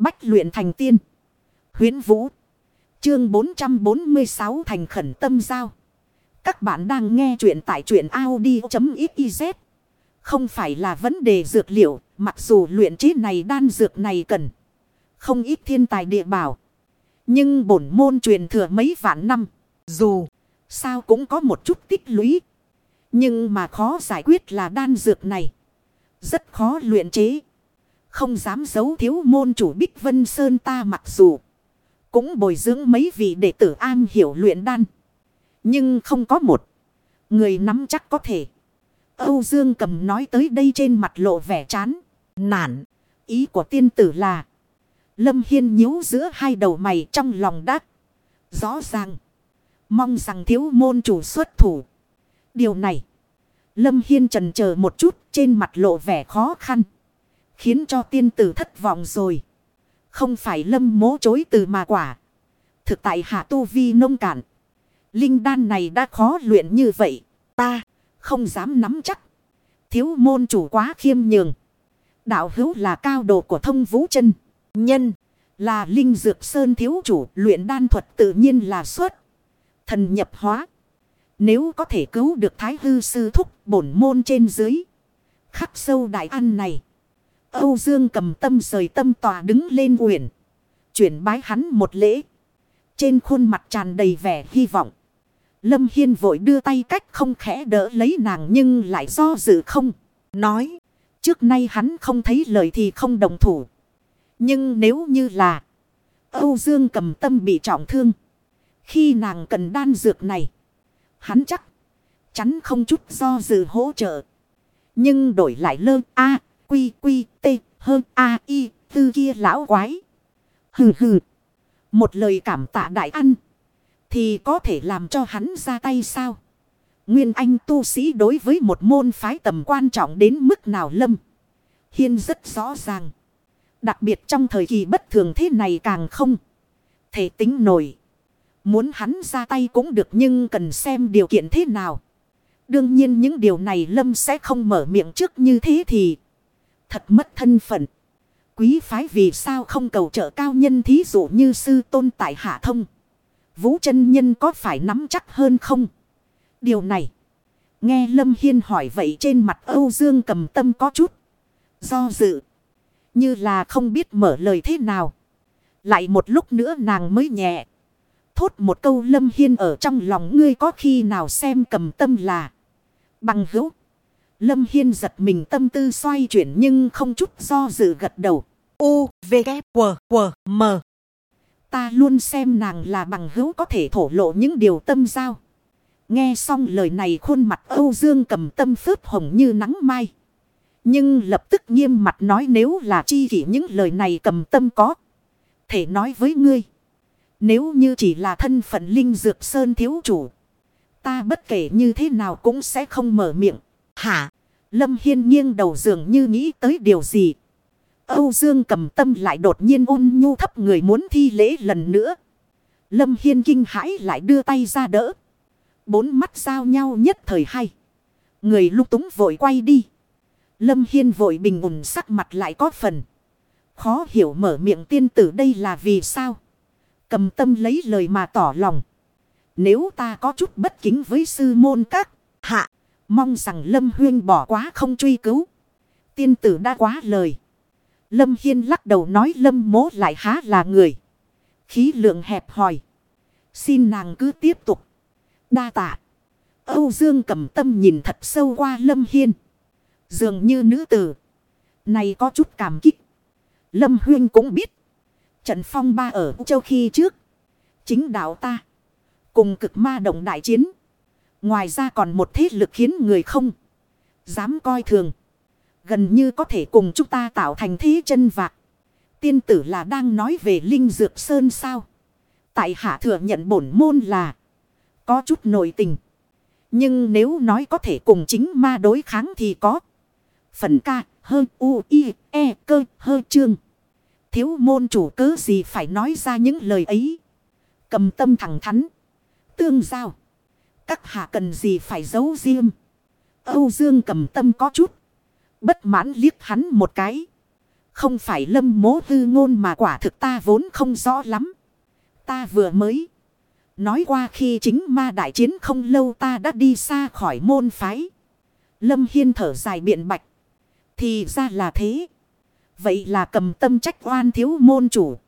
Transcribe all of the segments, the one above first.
Bách luyện thành tiên. Huyến Vũ. Chương 446 thành khẩn tâm giao. Các bạn đang nghe truyện tại truyện Audi.xyz. Không phải là vấn đề dược liệu, mặc dù luyện chế này đan dược này cần. Không ít thiên tài địa bảo. Nhưng bổn môn truyền thừa mấy vạn năm. Dù sao cũng có một chút tích lũy. Nhưng mà khó giải quyết là đan dược này. Rất khó luyện chế. Không dám giấu thiếu môn chủ Bích Vân Sơn ta mặc dù. Cũng bồi dưỡng mấy vị đệ tử an hiểu luyện đan. Nhưng không có một. Người nắm chắc có thể. Âu Dương cầm nói tới đây trên mặt lộ vẻ chán. Nản. Ý của tiên tử là. Lâm Hiên nhíu giữa hai đầu mày trong lòng đắc. Rõ ràng. Mong rằng thiếu môn chủ xuất thủ. Điều này. Lâm Hiên trần chờ một chút trên mặt lộ vẻ khó khăn. Khiến cho tiên tử thất vọng rồi. Không phải lâm mố chối từ mà quả. Thực tại hạ tu vi nông cạn. Linh đan này đã khó luyện như vậy. Ta không dám nắm chắc. Thiếu môn chủ quá khiêm nhường. Đạo hữu là cao độ của thông vũ chân. Nhân là linh dược sơn thiếu chủ, luyện đan thuật tự nhiên là xuất. Thần nhập hóa. Nếu có thể cứu được thái hư sư thúc bổn môn trên dưới. Khắc sâu đại ăn này. Âu Dương cầm tâm rời tâm tòa đứng lên uyển. Chuyển bái hắn một lễ. Trên khuôn mặt tràn đầy vẻ hy vọng. Lâm Hiên vội đưa tay cách không khẽ đỡ lấy nàng nhưng lại do dự không. Nói. Trước nay hắn không thấy lời thì không đồng thủ. Nhưng nếu như là. Âu Dương cầm tâm bị trọng thương. Khi nàng cần đan dược này. Hắn chắc. Chắn không chút do dự hỗ trợ. Nhưng đổi lại lơ, A quy quy t hơn a y tư kia lão quái. Hừ hừ. Một lời cảm tạ đại ăn. Thì có thể làm cho hắn ra tay sao? Nguyên anh tu sĩ đối với một môn phái tầm quan trọng đến mức nào lâm. Hiên rất rõ ràng. Đặc biệt trong thời kỳ bất thường thế này càng không. Thể tính nổi. Muốn hắn ra tay cũng được nhưng cần xem điều kiện thế nào. Đương nhiên những điều này Lâm sẽ không mở miệng trước như thế thì thật mất thân phận. Quý phái vì sao không cầu trợ cao nhân thí dụ như sư tôn tại hạ thông. Vũ chân nhân có phải nắm chắc hơn không? Điều này. Nghe Lâm Hiên hỏi vậy trên mặt Âu Dương cầm tâm có chút. Do dự. Như là không biết mở lời thế nào. Lại một lúc nữa nàng mới nhẹ. Thốt một câu Lâm Hiên ở trong lòng ngươi có khi nào xem cầm tâm là. Bằng hữu. Lâm Hiên giật mình tâm tư xoay chuyển nhưng không chút do dự gật đầu. U, V, K, W, W, M. Ta luôn xem nàng là bằng hữu có thể thổ lộ những điều tâm giao. Nghe xong lời này khuôn mặt Âu Dương cầm tâm phớt hồng như nắng mai. Nhưng lập tức nghiêm mặt nói nếu là chi kỷ những lời này cầm tâm có. Thể nói với ngươi. Nếu như chỉ là thân phận linh dược sơn thiếu chủ. Ta bất kể như thế nào cũng sẽ không mở miệng. Hả? Lâm Hiên nghiêng đầu dường như nghĩ tới điều gì. Âu Dương cầm tâm lại đột nhiên ôn nhu thấp người muốn thi lễ lần nữa. Lâm Hiên kinh hãi lại đưa tay ra đỡ. Bốn mắt giao nhau nhất thời hay. Người lúc túng vội quay đi. Lâm Hiên vội bình ổn sắc mặt lại có phần. Khó hiểu mở miệng tiên tử đây là vì sao. Cầm tâm lấy lời mà tỏ lòng. Nếu ta có chút bất kính với sư môn các hạ. Mong rằng Lâm Huyên bỏ quá không truy cứu. Tiên tử đã quá lời. Lâm Hiên lắc đầu nói Lâm mố lại há là người. Khí lượng hẹp hòi. Xin nàng cứ tiếp tục. Đa tạ. Âu Dương cầm tâm nhìn thật sâu qua Lâm Hiên. Dường như nữ tử. Này có chút cảm kích. Lâm Huyên cũng biết. Trận phong ba ở châu khi trước. Chính đạo ta. Cùng cực ma động đại chiến. Ngoài ra còn một thế lực khiến người không dám coi thường. Gần như có thể cùng chúng ta tạo thành thế chân vạc. Tiên tử là đang nói về Linh Dược Sơn sao? Tại hạ thừa nhận bổn môn là có chút nội tình. Nhưng nếu nói có thể cùng chính ma đối kháng thì có. Phần ca hơn u, i e cơ hơi chương. Thiếu môn chủ cớ gì phải nói ra những lời ấy. Cầm tâm thẳng thắn. Tương giao. Các hạ cần gì phải giấu riêng. Âu Dương cầm tâm có chút. Bất mãn liếc hắn một cái. Không phải lâm mố hư ngôn mà quả thực ta vốn không rõ lắm. Ta vừa mới. Nói qua khi chính ma đại chiến không lâu ta đã đi xa khỏi môn phái. Lâm Hiên thở dài biện bạch. Thì ra là thế. Vậy là cầm tâm trách oan thiếu môn chủ.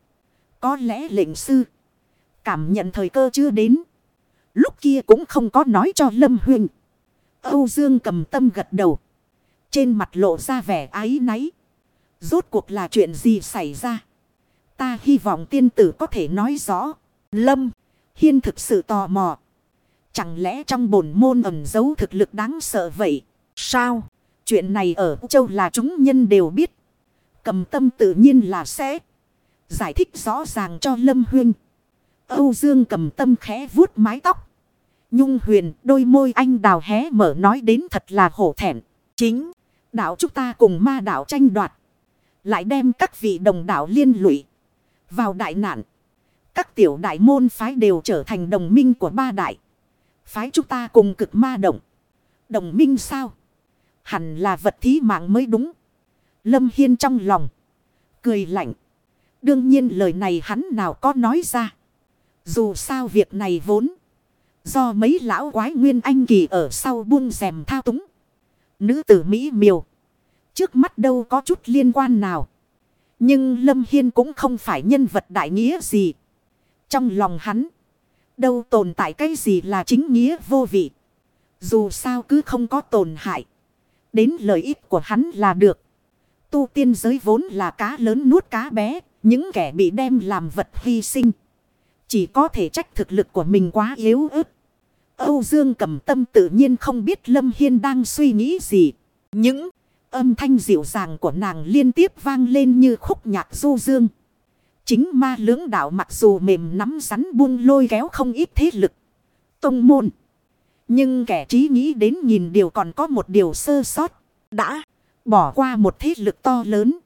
Có lẽ lệnh sư. Cảm nhận thời cơ chưa đến. Lúc kia cũng không có nói cho Lâm Huynh. Âu Dương cầm tâm gật đầu. Trên mặt lộ ra vẻ ái náy. Rốt cuộc là chuyện gì xảy ra? Ta hy vọng tiên tử có thể nói rõ. Lâm, Hiên thực sự tò mò. Chẳng lẽ trong bổn môn ẩn giấu thực lực đáng sợ vậy? Sao? Chuyện này ở châu là chúng nhân đều biết. Cầm tâm tự nhiên là sẽ giải thích rõ ràng cho Lâm Huyên. Âu Dương cầm tâm khẽ vuốt mái tóc. Nhung huyền, đôi môi anh đào hé mở nói đến thật là hổ thẹn. Chính, đạo chúng ta cùng ma đạo tranh đoạt. Lại đem các vị đồng đạo liên lụy. Vào đại nạn. Các tiểu đại môn phái đều trở thành đồng minh của ba đại. Phái chúng ta cùng cực ma động. Đồng minh sao? Hẳn là vật thí mạng mới đúng. Lâm Hiên trong lòng. Cười lạnh. Đương nhiên lời này hắn nào có nói ra. Dù sao việc này vốn. Do mấy lão quái nguyên anh kỳ ở sau buông rèm thao túng. Nữ tử Mỹ miều. Trước mắt đâu có chút liên quan nào. Nhưng Lâm Hiên cũng không phải nhân vật đại nghĩa gì. Trong lòng hắn. Đâu tồn tại cái gì là chính nghĩa vô vị. Dù sao cứ không có tổn hại. Đến lợi ích của hắn là được. Tu tiên giới vốn là cá lớn nuốt cá bé. Những kẻ bị đem làm vật hy sinh. Chỉ có thể trách thực lực của mình quá yếu ớt. Âu Dương cầm tâm tự nhiên không biết Lâm Hiên đang suy nghĩ gì. Những âm thanh dịu dàng của nàng liên tiếp vang lên như khúc nhạc du dương. Chính ma lưỡng đạo mặc dù mềm nắm rắn buông lôi kéo không ít thế lực. Tông môn. Nhưng kẻ trí nghĩ đến nhìn điều còn có một điều sơ sót. Đã bỏ qua một thế lực to lớn.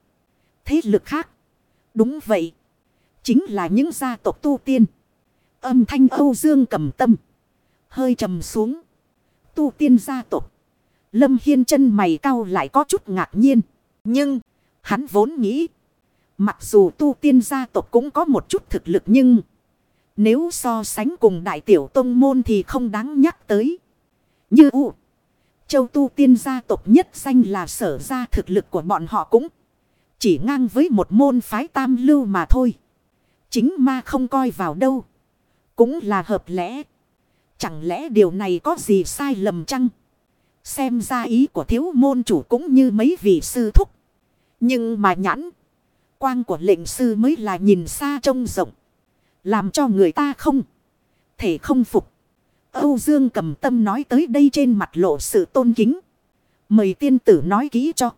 Thế lực khác. Đúng vậy. Chính là những gia tộc tu tiên. Âm thanh Âu Dương cầm tâm. Hơi trầm xuống. Tu tiên gia tộc. Lâm Hiên chân mày cau lại có chút ngạc nhiên. Nhưng, hắn vốn nghĩ. Mặc dù tu tiên gia tộc cũng có một chút thực lực nhưng... Nếu so sánh cùng đại tiểu tông môn thì không đáng nhắc tới. Như U. Châu tu tiên gia tộc nhất danh là sở ra thực lực của bọn họ cũng chỉ ngang với một môn phái tam lưu mà thôi. Chính ma không coi vào đâu. Cũng là hợp lẽ. Chẳng lẽ điều này có gì sai lầm chăng? Xem ra ý của thiếu môn chủ cũng như mấy vị sư thúc. Nhưng mà nhãn. Quang của lệnh sư mới là nhìn xa trông rộng. Làm cho người ta không. Thể không phục. Âu Dương cầm tâm nói tới đây trên mặt lộ sự tôn kính. Mời tiên tử nói kỹ cho.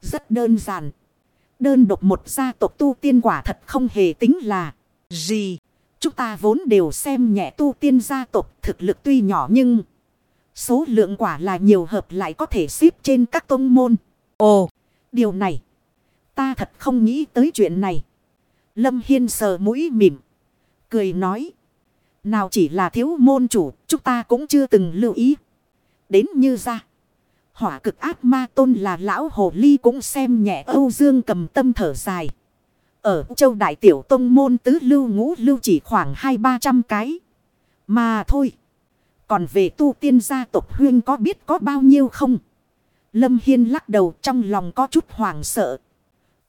Rất đơn giản. Đơn độc một gia tộc tu tiên quả thật không hề tính là gì. Chúng ta vốn đều xem nhẹ tu tiên gia tộc thực lực tuy nhỏ nhưng... Số lượng quả là nhiều hợp lại có thể xếp trên các tông môn. Ồ, điều này. Ta thật không nghĩ tới chuyện này. Lâm Hiên sờ mũi mỉm. Cười nói. Nào chỉ là thiếu môn chủ, chúng ta cũng chưa từng lưu ý. Đến như ra. Hỏa cực ác ma tôn là lão hồ ly cũng xem nhẹ Âu Dương cầm tâm thở dài. Ở châu đại tiểu tông môn tứ lưu ngũ lưu chỉ khoảng hai ba trăm cái. Mà thôi. Còn về tu tiên gia tộc huyên có biết có bao nhiêu không? Lâm Hiên lắc đầu trong lòng có chút hoảng sợ.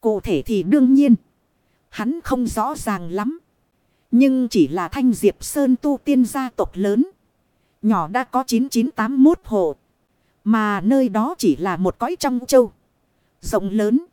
Cụ thể thì đương nhiên. Hắn không rõ ràng lắm. Nhưng chỉ là thanh diệp sơn tu tiên gia tộc lớn. Nhỏ đã có 9981 hộ. Mà nơi đó chỉ là một cõi trong châu. Rộng lớn.